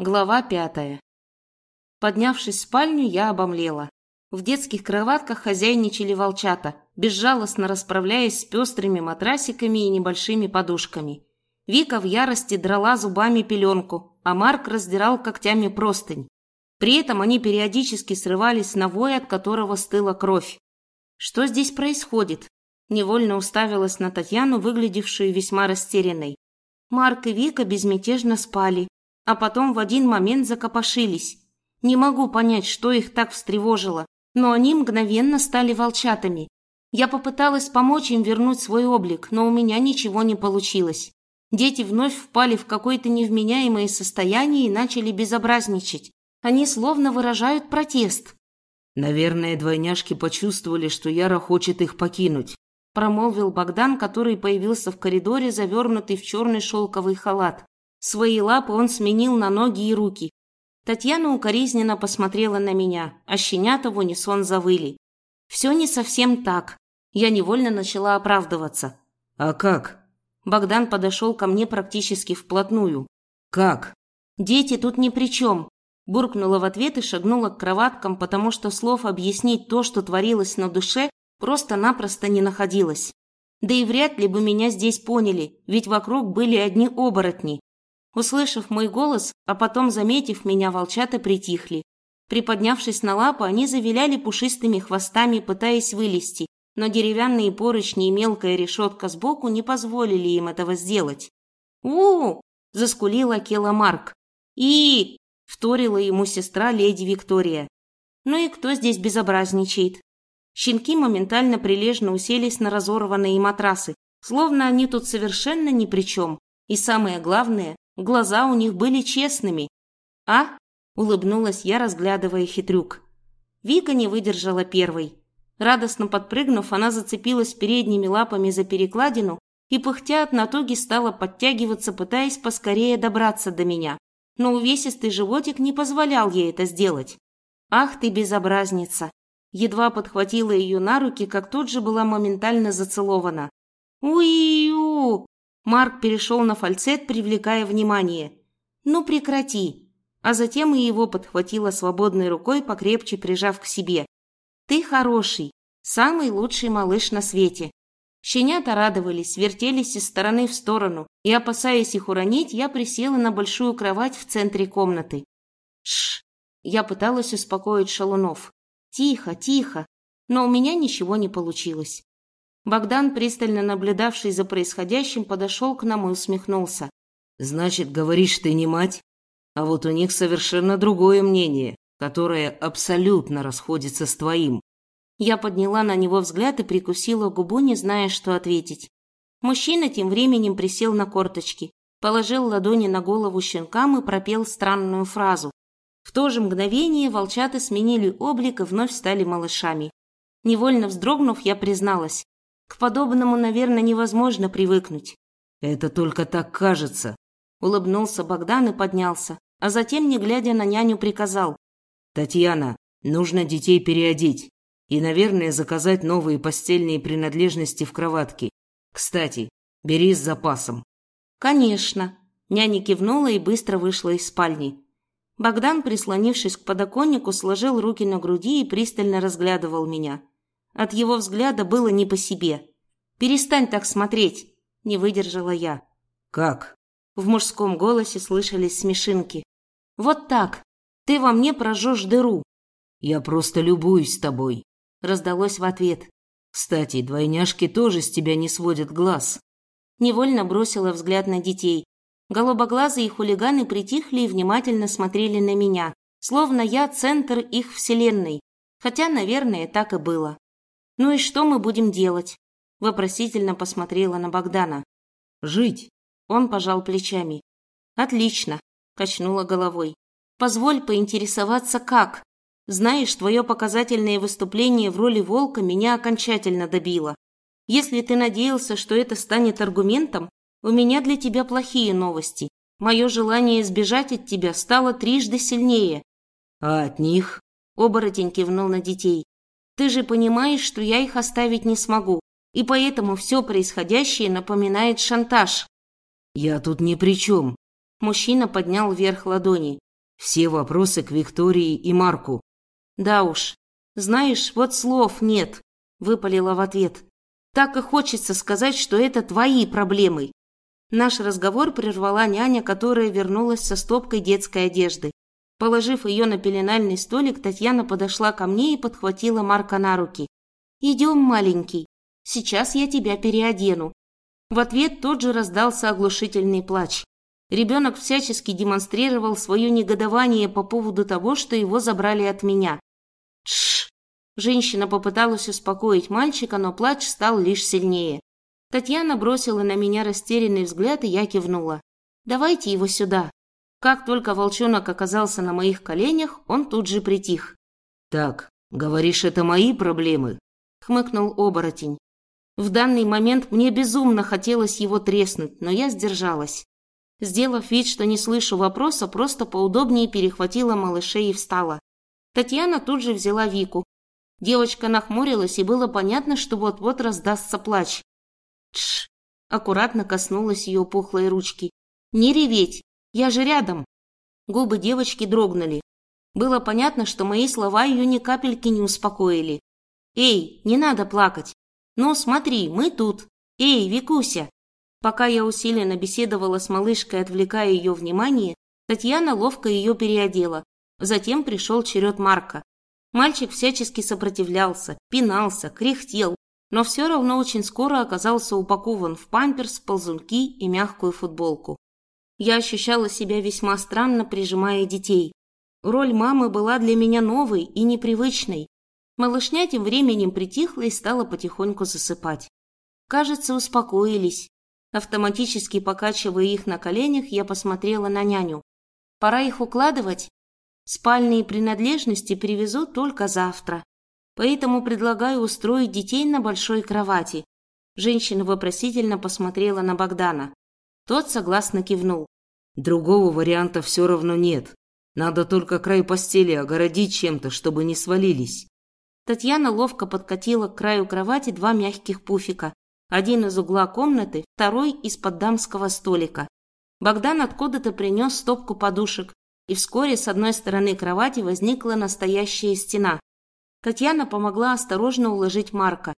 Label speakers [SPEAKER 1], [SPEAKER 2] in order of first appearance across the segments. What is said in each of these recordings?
[SPEAKER 1] Глава пятая. Поднявшись в спальню, я обомлела. В детских кроватках хозяйничали волчата, безжалостно расправляясь с пестрыми матрасиками и небольшими подушками. Вика в ярости драла зубами пеленку, а Марк раздирал когтями простынь. При этом они периодически срывались на вой, от которого стыла кровь. Что здесь происходит? Невольно уставилась на Татьяну, выглядевшую весьма растерянной. Марк и Вика безмятежно спали, а потом в один момент закопошились. Не могу понять, что их так встревожило, но они мгновенно стали волчатами. Я попыталась помочь им вернуть свой облик, но у меня ничего не получилось. Дети вновь впали в какое-то невменяемое состояние и начали безобразничать. Они словно выражают протест.
[SPEAKER 2] «Наверное, двойняшки почувствовали, что Яра хочет их покинуть»,
[SPEAKER 1] промолвил Богдан, который появился в коридоре, завернутый в черный шелковый халат. Свои лапы он сменил на ноги и руки. Татьяна укоризненно посмотрела на меня, а щенята в унисон завыли. Все не совсем так. Я невольно начала оправдываться.
[SPEAKER 2] «А как?»
[SPEAKER 1] Богдан подошел ко мне практически вплотную.
[SPEAKER 2] «Как?»
[SPEAKER 1] «Дети тут ни при чем», буркнула в ответ и шагнула к кроваткам, потому что слов объяснить то, что творилось на душе, просто-напросто не находилось. Да и вряд ли бы меня здесь поняли, ведь вокруг были одни оборотни. Услышав мой голос, а потом заметив меня, волчата притихли. Приподнявшись на лапы, они завиляли пушистыми хвостами, пытаясь вылезти, но деревянные поручни и мелкая решетка сбоку не позволили им этого сделать. у, заскулила Кела Марк. «И!» – вторила ему сестра леди Виктория. «Ну и кто здесь безобразничает?» Щенки моментально прилежно уселись на разорванные матрасы, словно они тут совершенно ни при чем. И самое главное, Глаза у них были честными. «А?» – улыбнулась я, разглядывая хитрюк. Вика не выдержала первой. Радостно подпрыгнув, она зацепилась передними лапами за перекладину и, пыхтя от натуги, стала подтягиваться, пытаясь поскорее добраться до меня. Но увесистый животик не позволял ей это сделать. «Ах ты, безобразница!» Едва подхватила ее на руки, как тут же была моментально зацелована. «Уи-у!» Марк перешел на фальцет, привлекая внимание. «Ну прекрати!» А затем и его подхватила свободной рукой, покрепче прижав к себе. «Ты хороший, самый лучший малыш на свете!» Щенята радовались, вертелись из стороны в сторону, и, опасаясь их уронить, я присела на большую кровать в центре комнаты. Шш! Я пыталась успокоить шалунов. Тихо, тихо. Но у меня ничего не получилось. Богдан, пристально наблюдавший за происходящим, подошел к нам и усмехнулся.
[SPEAKER 2] «Значит, говоришь, ты не мать? А вот у них совершенно другое мнение, которое абсолютно расходится с твоим».
[SPEAKER 1] Я подняла на него взгляд и прикусила губу, не зная, что ответить. Мужчина тем временем присел на корточки, положил ладони на голову щенкам и пропел странную фразу. В то же мгновение волчата сменили облик и вновь стали малышами. Невольно вздрогнув, я призналась. К подобному, наверное, невозможно привыкнуть.
[SPEAKER 2] Это только так кажется.
[SPEAKER 1] Улыбнулся Богдан и поднялся, а затем, не глядя на няню, приказал.
[SPEAKER 2] Татьяна, нужно детей переодеть. И, наверное, заказать новые постельные принадлежности в кроватке. Кстати, бери с запасом.
[SPEAKER 1] Конечно. Няня кивнула и быстро вышла из спальни. Богдан, прислонившись к подоконнику, сложил руки на груди и пристально разглядывал меня. От его взгляда было не по себе. «Перестань так смотреть!» – не выдержала я.
[SPEAKER 2] «Как?»
[SPEAKER 1] В мужском голосе слышались смешинки. «Вот так! Ты во мне прожжешь дыру!»
[SPEAKER 2] «Я просто любуюсь тобой!»
[SPEAKER 1] – раздалось в ответ.
[SPEAKER 2] «Кстати, двойняшки тоже с тебя не сводят глаз!»
[SPEAKER 1] Невольно бросила взгляд на детей. Голубоглазые и хулиганы притихли и внимательно смотрели на меня, словно я центр их вселенной. Хотя, наверное, так и было. «Ну и что мы будем делать?» Вопросительно посмотрела на Богдана.
[SPEAKER 2] «Жить!»
[SPEAKER 1] Он пожал плечами. «Отлично!» Качнула головой. «Позволь поинтересоваться, как? Знаешь, твое показательное выступление в роли волка меня окончательно добило. Если ты надеялся, что это станет аргументом, у меня для тебя плохие новости. Мое желание сбежать от тебя стало трижды сильнее».
[SPEAKER 2] «А от них?»
[SPEAKER 1] Оборотень кивнул на детей. Ты же понимаешь, что я их оставить не смогу, и поэтому все происходящее напоминает шантаж».
[SPEAKER 2] «Я тут ни при чем».
[SPEAKER 1] Мужчина поднял вверх ладони.
[SPEAKER 2] Все вопросы к Виктории и Марку.
[SPEAKER 1] Да уж. Знаешь, вот слов нет, выпалила в ответ. Так и хочется сказать, что это твои проблемы. Наш разговор прервала няня, которая вернулась со стопкой детской одежды. Положив ее на пеленальный столик, Татьяна подошла ко мне и подхватила Марка на руки. «Идем, маленький, сейчас я тебя переодену». В ответ тот же раздался оглушительный плач. Ребенок всячески демонстрировал свое негодование по поводу того, что его забрали от меня. Тш! Женщина попыталась успокоить мальчика, но плач стал лишь сильнее. Татьяна бросила на меня растерянный взгляд, и я кивнула. «Давайте его сюда». Как только волчонок оказался на моих коленях, он тут же притих.
[SPEAKER 2] «Так, говоришь, это мои проблемы?» — хмыкнул оборотень.
[SPEAKER 1] В данный момент мне безумно хотелось его треснуть, но я сдержалась. Сделав вид, что не слышу вопроса, просто поудобнее перехватила малышей и встала. Татьяна тут же взяла Вику. Девочка нахмурилась, и было понятно, что вот-вот раздастся плач. Тш! Аккуратно коснулась ее пухлой ручки. Не реветь, я же рядом. Губы девочки дрогнули. Было понятно, что мои слова ее ни капельки не успокоили. Эй, не надо плакать. Ну, смотри, мы тут. Эй, Викуся. Пока я усиленно беседовала с малышкой, отвлекая ее внимание, Татьяна ловко ее переодела. Затем пришел черед Марка. Мальчик всячески сопротивлялся, пинался, кряхтел, но все равно очень скоро оказался упакован в памперс, ползунки и мягкую футболку. Я ощущала себя весьма странно, прижимая детей. Роль мамы была для меня новой и непривычной. Малышня тем временем притихла и стала потихоньку засыпать. Кажется, успокоились. Автоматически покачивая их на коленях, я посмотрела на няню. Пора их укладывать. Спальные принадлежности привезу только завтра. Поэтому предлагаю устроить детей на большой кровати. Женщина вопросительно посмотрела на Богдана. Тот согласно кивнул.
[SPEAKER 2] Другого варианта все равно нет. Надо только край постели огородить чем-то, чтобы не свалились.
[SPEAKER 1] Татьяна ловко подкатила к краю кровати два мягких пуфика. Один из угла комнаты, второй из-под дамского столика. Богдан откуда-то принес стопку подушек, и вскоре с одной стороны кровати возникла настоящая стена, Татьяна помогла осторожно уложить Марка.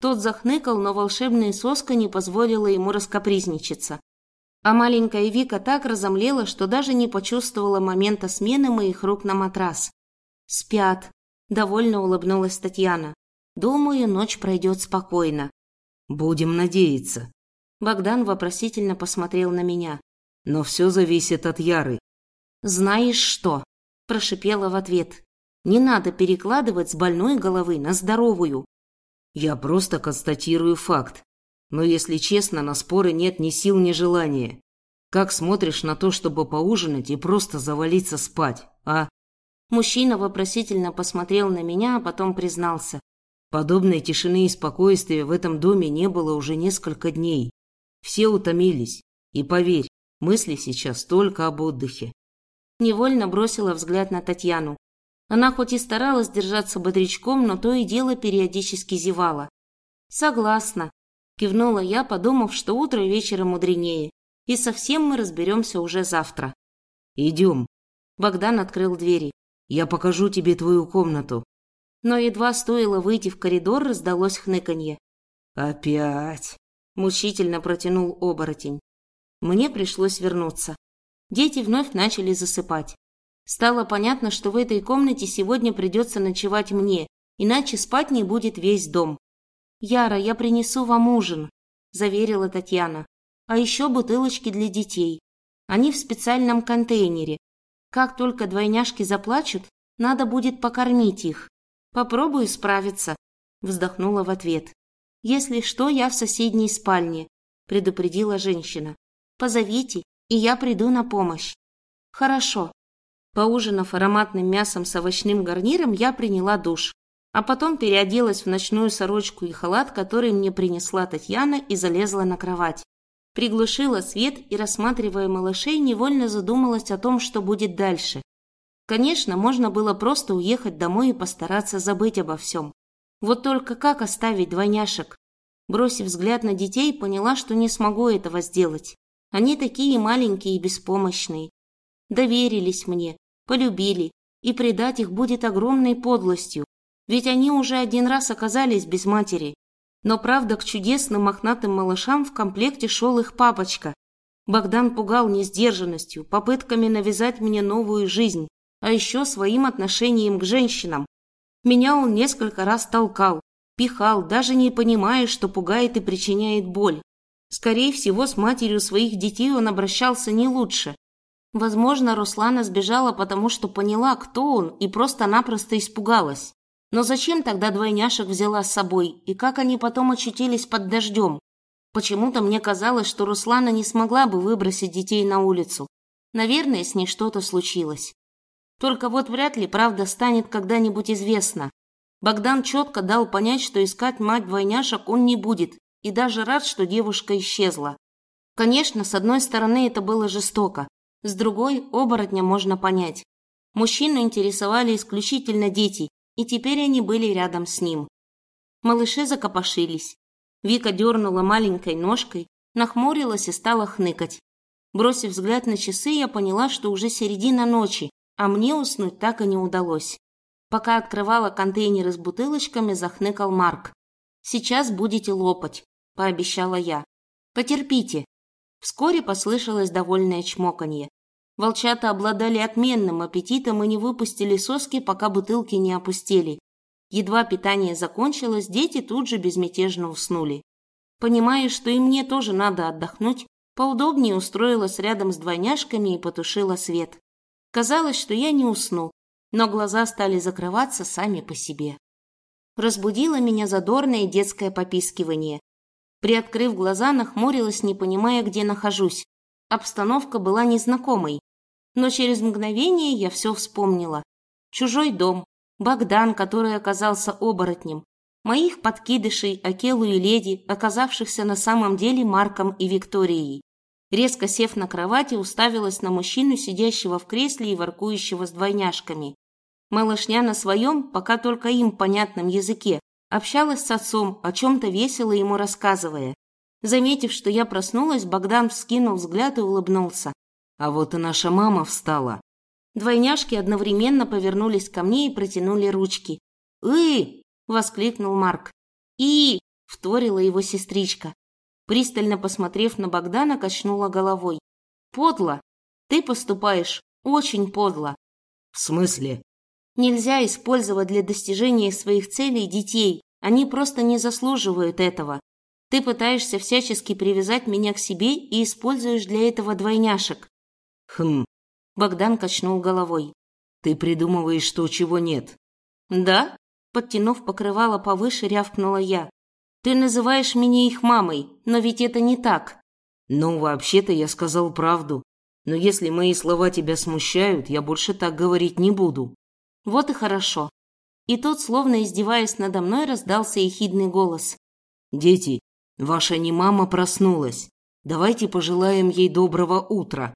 [SPEAKER 1] Тот захныкал, но волшебная соска не позволила ему раскопризничаться. А маленькая Вика так разомлела, что даже не почувствовала момента смены моих рук на матрас. «Спят», — довольно улыбнулась Татьяна. «Думаю, ночь пройдет спокойно».
[SPEAKER 2] «Будем надеяться».
[SPEAKER 1] Богдан вопросительно посмотрел на меня.
[SPEAKER 2] «Но все зависит от Яры».
[SPEAKER 1] «Знаешь что?» – прошипела в ответ. Не надо перекладывать с больной головы на здоровую.
[SPEAKER 2] Я просто констатирую факт. Но, если честно, на споры нет ни сил, ни желания. Как смотришь на то, чтобы поужинать и просто завалиться спать, а?
[SPEAKER 1] Мужчина вопросительно посмотрел на меня, а потом признался.
[SPEAKER 2] Подобной тишины и спокойствия в этом доме не было уже несколько дней. Все утомились. И поверь, мысли сейчас только об отдыхе.
[SPEAKER 1] Невольно бросила взгляд на Татьяну. Она хоть и старалась держаться бодрячком, но то и дело периодически зевала. «Согласна», – кивнула я, подумав, что утро вечера мудренее, и совсем мы разберемся уже завтра.
[SPEAKER 2] «Идем».
[SPEAKER 1] Богдан открыл двери.
[SPEAKER 2] «Я покажу тебе твою комнату».
[SPEAKER 1] Но едва стоило выйти в коридор, раздалось хныканье.
[SPEAKER 2] «Опять!» – мучительно протянул оборотень.
[SPEAKER 1] Мне пришлось вернуться. Дети вновь начали засыпать. Стало понятно, что в этой комнате сегодня придется ночевать мне, иначе спать не будет весь дом. «Яра, я принесу вам ужин», – заверила Татьяна. «А еще бутылочки для детей. Они в специальном контейнере. Как только двойняшки заплачут, надо будет покормить их. Попробую справиться», – вздохнула в ответ. «Если что, я в соседней спальне», – предупредила женщина. «Позовите, и я приду на помощь». «Хорошо», Поужинав ароматным мясом с овощным гарниром, я приняла душ, а потом переоделась в ночную сорочку и халат, который мне принесла Татьяна, и залезла на кровать. Приглушила свет и, рассматривая малышей, невольно задумалась о том, что будет дальше. Конечно, можно было просто уехать домой и постараться забыть обо всем. Вот только как оставить двойняшек? Бросив взгляд на детей, поняла, что не смогу этого сделать. Они такие маленькие и беспомощные. Доверились мне, полюбили, и предать их будет огромной подлостью, ведь они уже один раз оказались без матери. Но правда, к чудесным мохнатым малышам в комплекте шел их папочка. Богдан пугал несдержанностью, попытками навязать мне новую жизнь, а еще своим отношением к женщинам. Меня он несколько раз толкал, пихал, даже не понимая, что пугает и причиняет боль. Скорее всего, с матерью своих детей он обращался не лучше. Возможно, Руслана сбежала, потому что поняла, кто он, и просто-напросто испугалась. Но зачем тогда двойняшек взяла с собой, и как они потом очутились под дождем? Почему-то мне казалось, что Руслана не смогла бы выбросить детей на улицу. Наверное, с ней что-то случилось. Только вот вряд ли правда станет когда-нибудь известна. Богдан четко дал понять, что искать мать двойняшек он не будет, и даже рад, что девушка исчезла. Конечно, с одной стороны это было жестоко, с другой оборотня можно понять. Мужчину интересовали исключительно дети, и теперь они были рядом с ним. Малыши закопошились. Вика дернула маленькой ножкой, нахмурилась и стала хныкать. Бросив взгляд на часы, я поняла, что уже середина ночи, а мне уснуть так и не удалось. Пока открывала контейнеры с бутылочками, захныкал Марк. «Сейчас будете лопать», – пообещала я. «Потерпите». Вскоре послышалось довольное чмоканье. Волчата обладали отменным аппетитом и не выпустили соски, пока бутылки не опустели. Едва питание закончилось, дети тут же безмятежно уснули. Понимая, что и мне тоже надо отдохнуть, поудобнее устроилась рядом с двойняшками и потушила свет. Казалось, что я не усну, но глаза стали закрываться сами по себе. Разбудило меня задорное детское попискивание. Приоткрыв глаза, нахмурилась, не понимая, где нахожусь. Обстановка была незнакомой, но через мгновение я все вспомнила. Чужой дом, Богдан, который оказался оборотнем, моих подкидышей, Акелу и Леди, оказавшихся на самом деле Марком и Викторией. Резко сев на кровати, уставилась на мужчину, сидящего в кресле и воркующего с двойняшками. Малышня на своем, пока только им понятном языке, общалась с отцом, о чем-то весело ему рассказывая. Заметив, что я проснулась, Богдан вскинул взгляд и улыбнулся.
[SPEAKER 2] «А вот и наша мама встала».
[SPEAKER 1] Двойняшки одновременно повернулись ко мне и протянули ручки. «И!» – воскликнул Марк. «И!» – вторила его сестричка. Пристально посмотрев на Богдана, качнула головой. «Подло! Ты поступаешь очень подло!»
[SPEAKER 2] «В смысле?»
[SPEAKER 1] «Нельзя использовать для достижения своих целей детей. Они просто не заслуживают этого. Ты пытаешься всячески привязать меня к себе и используешь для этого двойняшек».
[SPEAKER 2] «Хм,
[SPEAKER 1] Богдан качнул головой.
[SPEAKER 2] «Ты придумываешь то, чего нет».
[SPEAKER 1] «Да?» Подтянув покрывало повыше, рявкнула я. «Ты называешь меня их мамой, но ведь это не так».
[SPEAKER 2] «Ну, вообще-то я сказал правду. Но если мои слова тебя смущают, я больше так говорить не буду».
[SPEAKER 1] «Вот и хорошо». И тут, словно издеваясь надо мной, раздался ехидный голос.
[SPEAKER 2] «Дети, ваша не мама проснулась. Давайте пожелаем ей доброго утра».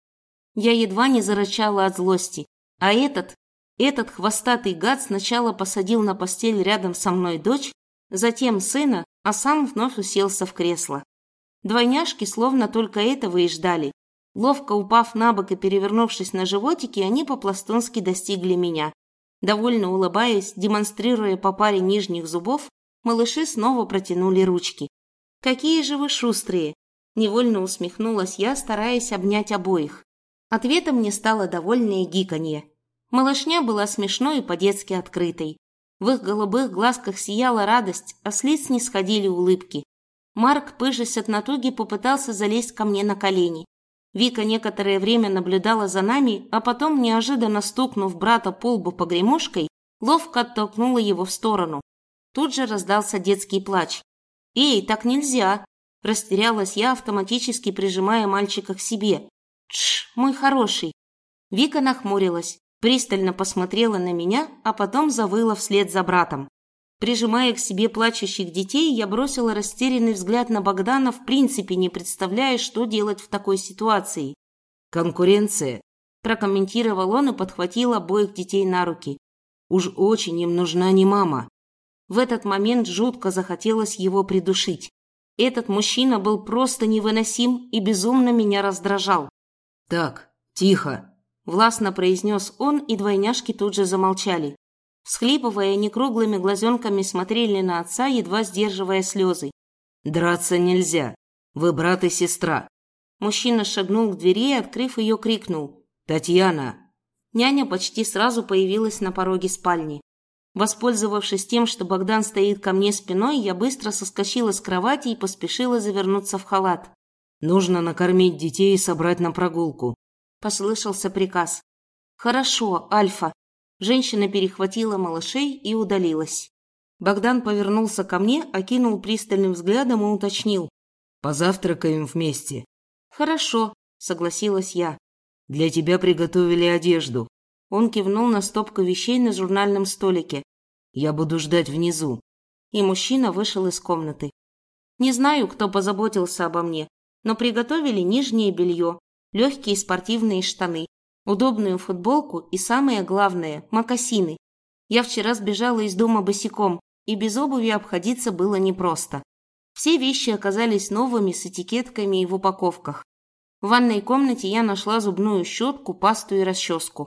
[SPEAKER 1] Я едва не зарычала от злости. А этот, этот хвостатый гад сначала посадил на постель рядом со мной дочь, затем сына, а сам вновь уселся в кресло. Двойняшки словно только этого и ждали. Ловко упав на бок и перевернувшись на животике, они по-пластунски достигли меня. Довольно улыбаясь, демонстрируя по паре нижних зубов, малыши снова протянули ручки. «Какие же вы шустрые!» Невольно усмехнулась я, стараясь обнять обоих. Ответом мне стало довольное гиканье. Малышня была смешной и по-детски открытой. В их голубых глазках сияла радость, а с лиц не сходили улыбки. Марк, пыжась от натуги, попытался залезть ко мне на колени. Вика некоторое время наблюдала за нами, а потом, неожиданно стукнув брата по лбу погремушкой, ловко оттолкнула его в сторону. Тут же раздался детский плач. «Эй, так нельзя!» Растерялась я, автоматически прижимая мальчика к себе. Тш, мой хороший. Вика нахмурилась, пристально посмотрела на меня, а потом завыла вслед за братом. Прижимая к себе плачущих детей, я бросила растерянный взгляд на Богдана, в принципе не представляя, что делать в такой ситуации.
[SPEAKER 2] «Конкуренция», –
[SPEAKER 1] прокомментировал он и подхватил обоих детей на руки.
[SPEAKER 2] «Уж очень им нужна не мама».
[SPEAKER 1] В этот момент жутко захотелось его придушить. Этот мужчина был просто невыносим и безумно меня раздражал.
[SPEAKER 2] «Так, тихо!»
[SPEAKER 1] Властно произнес он, и двойняшки тут же замолчали. Всхлипывая, они круглыми глазенками смотрели на отца, едва сдерживая слезы.
[SPEAKER 2] «Драться нельзя. Вы брат и сестра».
[SPEAKER 1] Мужчина шагнул к двери и, открыв ее, крикнул.
[SPEAKER 2] «Татьяна!»
[SPEAKER 1] Няня почти сразу появилась на пороге спальни. Воспользовавшись тем, что Богдан стоит ко мне спиной, я быстро соскочила с кровати и поспешила завернуться в халат.
[SPEAKER 2] «Нужно накормить детей и собрать на прогулку», –
[SPEAKER 1] послышался приказ. «Хорошо, Альфа». Женщина перехватила малышей и удалилась. Богдан повернулся ко мне, окинул пристальным взглядом и уточнил.
[SPEAKER 2] «Позавтракаем вместе».
[SPEAKER 1] «Хорошо», – согласилась я.
[SPEAKER 2] «Для тебя приготовили одежду».
[SPEAKER 1] Он кивнул на стопку вещей на журнальном столике.
[SPEAKER 2] «Я буду ждать внизу».
[SPEAKER 1] И мужчина вышел из комнаты. Не знаю, кто позаботился обо мне, но приготовили нижнее белье, легкие спортивные штаны, удобную футболку и, самое главное, мокасины. Я вчера сбежала из дома босиком, и без обуви обходиться было непросто. Все вещи оказались новыми с этикетками и в упаковках. В ванной комнате я нашла зубную щетку, пасту и расческу.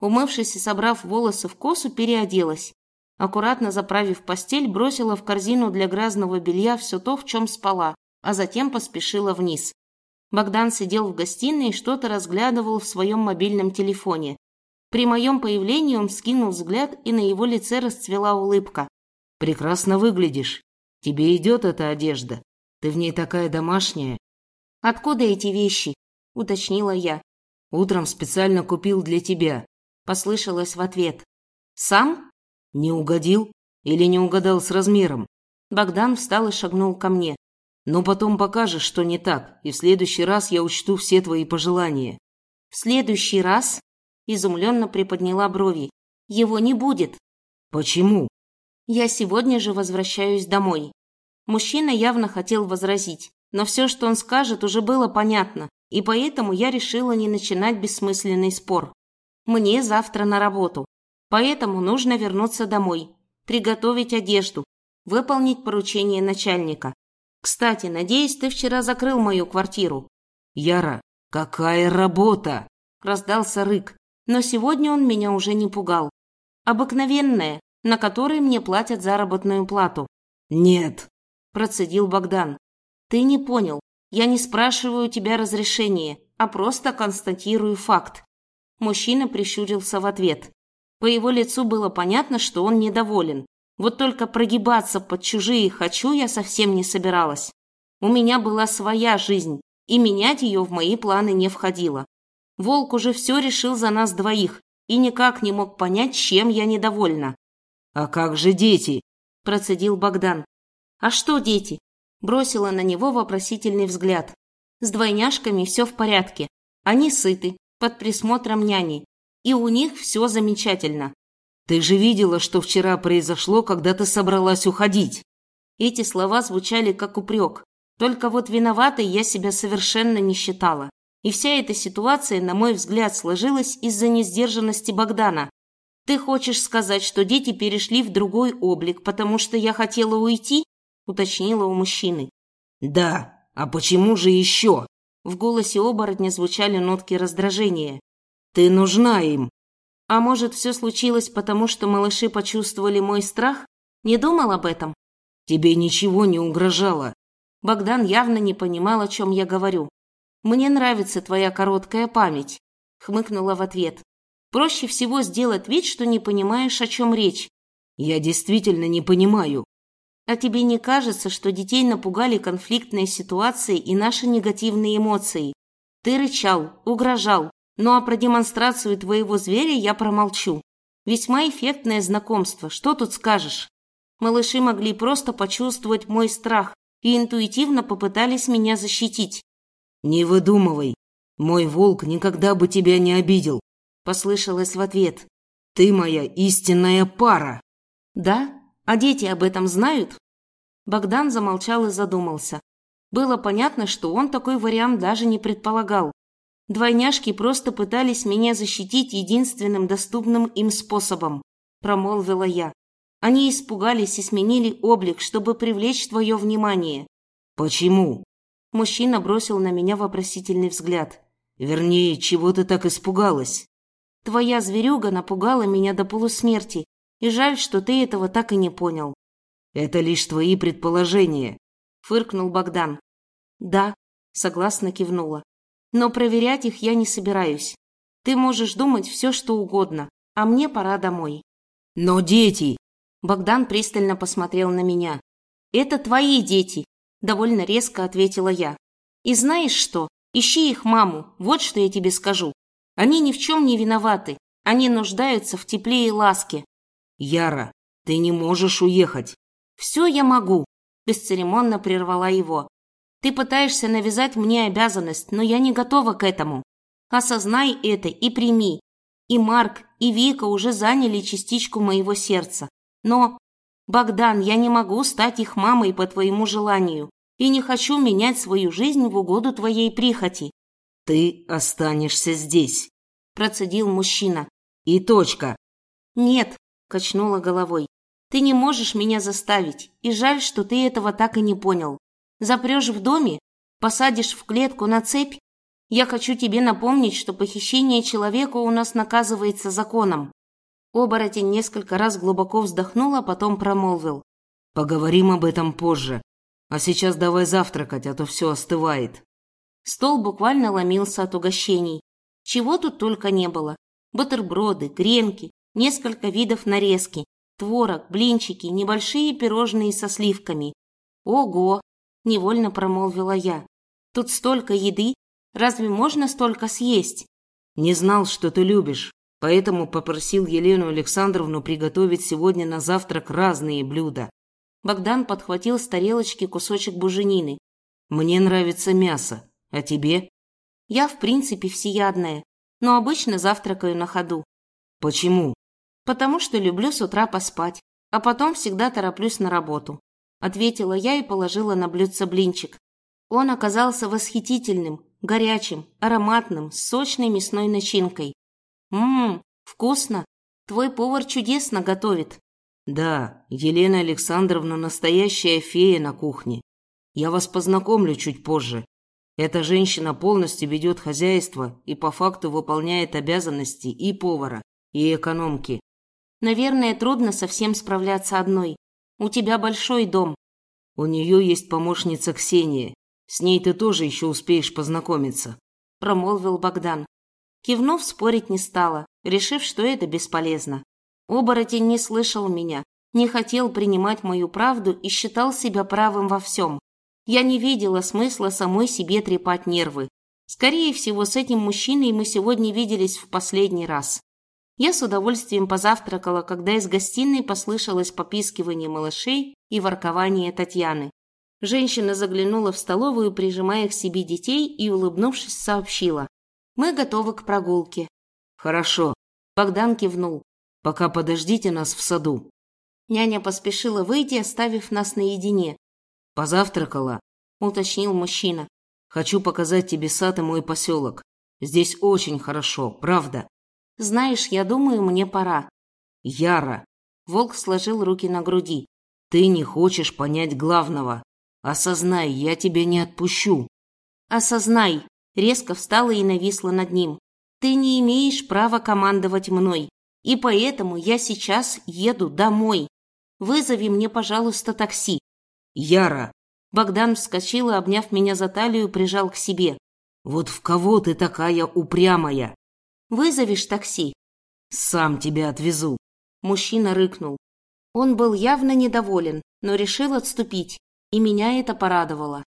[SPEAKER 1] Умывшись и собрав волосы в косу, переоделась. Аккуратно заправив постель, бросила в корзину для грязного белья все то, в чем спала, а затем поспешила вниз. Богдан сидел в гостиной и что-то разглядывал в своем мобильном телефоне. При моем появлении он скинул взгляд, и на его лице расцвела улыбка.
[SPEAKER 2] «Прекрасно выглядишь. Тебе идет эта одежда. Ты в ней такая домашняя».
[SPEAKER 1] «Откуда эти вещи?» – уточнила я.
[SPEAKER 2] «Утром специально купил для тебя», – послышалось в ответ.
[SPEAKER 1] «Сам?»
[SPEAKER 2] «Не угодил? Или не угадал с размером?»
[SPEAKER 1] Богдан встал и шагнул ко мне.
[SPEAKER 2] Но потом покажешь, что не так, и в следующий раз я учту все твои пожелания».
[SPEAKER 1] «В следующий раз?» – изумленно приподняла брови. «Его не будет».
[SPEAKER 2] «Почему?»
[SPEAKER 1] «Я сегодня же возвращаюсь домой». Мужчина явно хотел возразить, но все, что он скажет, уже было понятно, и поэтому я решила не начинать бессмысленный спор. Мне завтра на работу, поэтому нужно вернуться домой, приготовить одежду, выполнить поручение начальника. Кстати, надеюсь, ты вчера закрыл мою квартиру.
[SPEAKER 2] Яра, какая работа?
[SPEAKER 1] Раздался рык, но сегодня он меня уже не пугал. Обыкновенная, на которой мне платят заработную плату.
[SPEAKER 2] Нет,
[SPEAKER 1] процедил Богдан. Ты не понял. Я не спрашиваю у тебя разрешения, а просто констатирую факт. Мужчина прищурился в ответ. По его лицу было понятно, что он недоволен. Вот только прогибаться под чужие «хочу» я совсем не собиралась. У меня была своя жизнь, и менять ее в мои планы не входило. Волк уже все решил за нас двоих и никак не мог понять, чем я недовольна.
[SPEAKER 2] «А как же дети?»
[SPEAKER 1] – процедил Богдан. «А что дети?» – бросила на него вопросительный взгляд. «С двойняшками все в порядке. Они сыты, под присмотром няни, и у них все замечательно.
[SPEAKER 2] Ты же видела, что вчера произошло, когда ты собралась уходить.
[SPEAKER 1] Эти слова звучали как упрек. Только вот виноватой я себя совершенно не считала. И вся эта ситуация, на мой взгляд, сложилась из-за несдержанности Богдана. Ты хочешь сказать, что дети перешли в другой облик, потому что я хотела уйти? уточнила у мужчины.
[SPEAKER 2] Да, а почему же еще?
[SPEAKER 1] В голосе оборотня звучали нотки раздражения.
[SPEAKER 2] Ты нужна им.
[SPEAKER 1] А может, все случилось потому, что малыши почувствовали мой страх? Не думал об этом?
[SPEAKER 2] Тебе ничего не угрожало.
[SPEAKER 1] Богдан явно не понимал, о чем я говорю. Мне нравится твоя короткая память, хмыкнула в ответ. Проще всего сделать вид, что не понимаешь, о чем речь.
[SPEAKER 2] Я действительно не понимаю.
[SPEAKER 1] А тебе не кажется, что детей напугали конфликтные ситуации и наши негативные эмоции? Ты рычал, угрожал, ну а про демонстрацию твоего зверя я промолчу. Весьма эффектное знакомство, что тут скажешь? Малыши могли просто почувствовать мой страх и интуитивно попытались меня защитить.
[SPEAKER 2] «Не выдумывай. Мой волк никогда бы тебя не обидел», – послышалось в ответ. «Ты моя истинная пара».
[SPEAKER 1] «Да? А дети об этом знают?» Богдан замолчал и задумался. Было понятно, что он такой вариант даже не предполагал. Двойняшки просто пытались меня защитить единственным доступным им способом, промолвила я. Они испугались и сменили облик, чтобы привлечь твое внимание.
[SPEAKER 2] Почему?
[SPEAKER 1] Мужчина бросил на меня вопросительный взгляд.
[SPEAKER 2] Вернее, чего ты так испугалась?
[SPEAKER 1] Твоя зверюга напугала меня до полусмерти, и жаль, что ты этого так и не понял.
[SPEAKER 2] Это лишь твои предположения,
[SPEAKER 1] фыркнул Богдан. Да, согласно кивнула. Но проверять их я не собираюсь. Ты можешь думать все, что угодно, а мне пора домой.
[SPEAKER 2] Но дети...
[SPEAKER 1] Богдан пристально посмотрел на меня. Это твои дети, довольно резко ответила я. И знаешь что? Ищи их маму, вот что я тебе скажу. Они ни в чем не виноваты, они нуждаются в тепле и ласке.
[SPEAKER 2] Яра, ты не можешь уехать.
[SPEAKER 1] Все я могу, бесцеремонно прервала его. Ты пытаешься навязать мне обязанность, но я не готова к этому. Осознай это и прими. И Марк, и Вика уже заняли частичку моего сердца. Но, Богдан, я не могу стать их мамой по твоему желанию и не хочу менять свою жизнь в угоду твоей прихоти.
[SPEAKER 2] Ты останешься здесь,
[SPEAKER 1] процедил мужчина.
[SPEAKER 2] И точка.
[SPEAKER 1] Нет, качнула головой. Ты не можешь меня заставить, и жаль, что ты этого так и не понял. Запрешь в доме, посадишь в клетку на цепь. Я хочу тебе напомнить, что похищение человека у нас наказывается законом. Оборотень несколько раз глубоко вздохнул, а потом промолвил.
[SPEAKER 2] Поговорим об этом позже. А сейчас давай завтракать, а то все остывает.
[SPEAKER 1] Стол буквально ломился от угощений. Чего тут только не было. Бутерброды, гренки, несколько видов нарезки, творог, блинчики, небольшие пирожные со сливками. Ого, невольно промолвила я. Тут столько еды, разве можно столько съесть?
[SPEAKER 2] Не знал, что ты любишь, поэтому попросил Елену Александровну приготовить сегодня на завтрак разные блюда.
[SPEAKER 1] Богдан подхватил с тарелочки кусочек буженины.
[SPEAKER 2] Мне нравится мясо, а тебе?
[SPEAKER 1] Я, в принципе, всеядная, но обычно завтракаю на ходу.
[SPEAKER 2] Почему?
[SPEAKER 1] Потому что люблю с утра поспать, а потом всегда тороплюсь на работу. Ответила я и положила на блюдце блинчик. Он оказался восхитительным, горячим, ароматным, с сочной мясной начинкой. Ммм, вкусно. Твой повар чудесно готовит.
[SPEAKER 2] Да, Елена Александровна настоящая фея на кухне. Я вас познакомлю чуть позже. Эта женщина полностью ведет хозяйство и по факту выполняет обязанности и повара, и экономки.
[SPEAKER 1] Наверное, трудно совсем справляться одной. У тебя большой дом.
[SPEAKER 2] У нее есть помощница Ксения. С ней ты тоже еще успеешь познакомиться,
[SPEAKER 1] промолвил Богдан. Кивнув, спорить не стала, решив, что это бесполезно. Оборотень не слышал меня, не хотел принимать мою правду и считал себя правым во всем. Я не видела смысла самой себе трепать нервы. Скорее всего, с этим мужчиной мы сегодня виделись в последний раз. Я с удовольствием позавтракала, когда из гостиной послышалось попискивание малышей и воркование Татьяны. Женщина заглянула в столовую, прижимая к себе детей, и, улыбнувшись, сообщила. «Мы готовы к прогулке».
[SPEAKER 2] «Хорошо».
[SPEAKER 1] Богдан кивнул.
[SPEAKER 2] «Пока подождите нас в саду».
[SPEAKER 1] Няня поспешила выйти, оставив нас наедине.
[SPEAKER 2] «Позавтракала?»
[SPEAKER 1] – уточнил мужчина.
[SPEAKER 2] «Хочу показать тебе сад и мой поселок. Здесь очень хорошо, правда?»
[SPEAKER 1] Знаешь, я думаю, мне пора.
[SPEAKER 2] Яра.
[SPEAKER 1] Волк сложил руки на груди.
[SPEAKER 2] Ты не хочешь понять главного. Осознай, я тебя не отпущу.
[SPEAKER 1] Осознай. Резко встала и нависла над ним. Ты не имеешь права командовать мной. И поэтому я сейчас еду домой. Вызови мне, пожалуйста, такси.
[SPEAKER 2] Яра.
[SPEAKER 1] Богдан вскочил и, обняв меня за талию, прижал к себе.
[SPEAKER 2] Вот в кого ты такая упрямая?
[SPEAKER 1] Вызовешь такси?»
[SPEAKER 2] «Сам тебя отвезу», –
[SPEAKER 1] мужчина рыкнул. Он был явно недоволен, но решил отступить, и меня это порадовало.